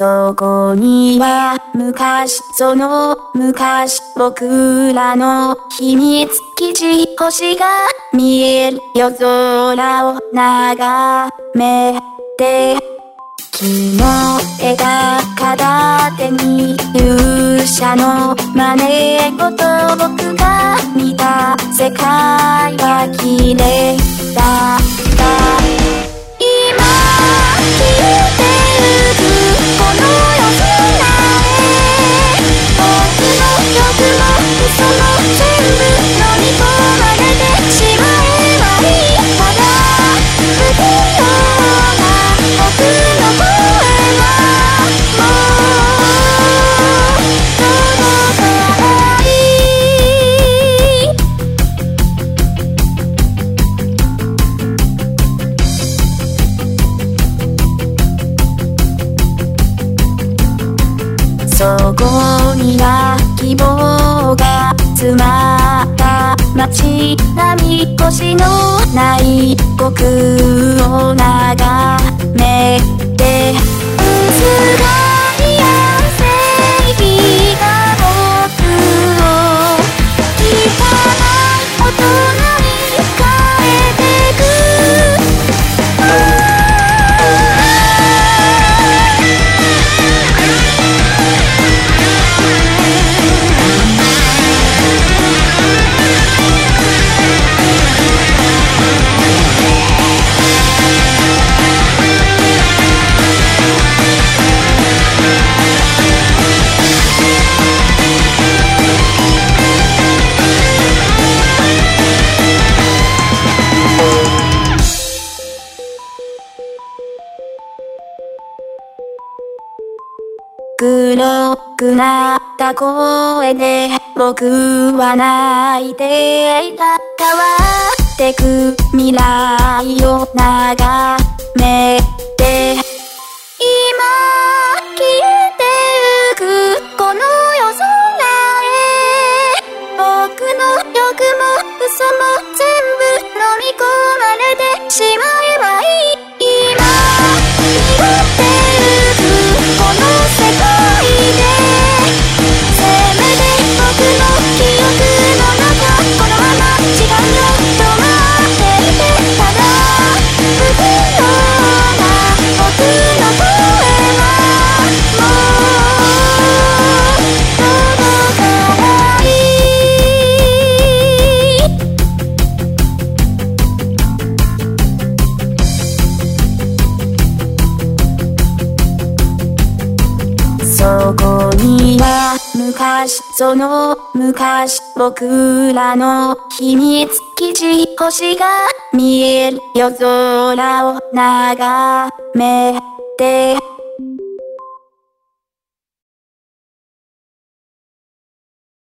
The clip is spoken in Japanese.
そこには昔その昔僕らの秘密基地星が見える夜空を眺めて木の枝片手に勇者の真似事僕が見た世界は綺麗そこには希望が詰まった街並み越しのない僕を流黒くなった声で僕は泣いていた変わってく未来を眺めそこには昔その昔僕らの秘密基地星が見える夜空を眺めて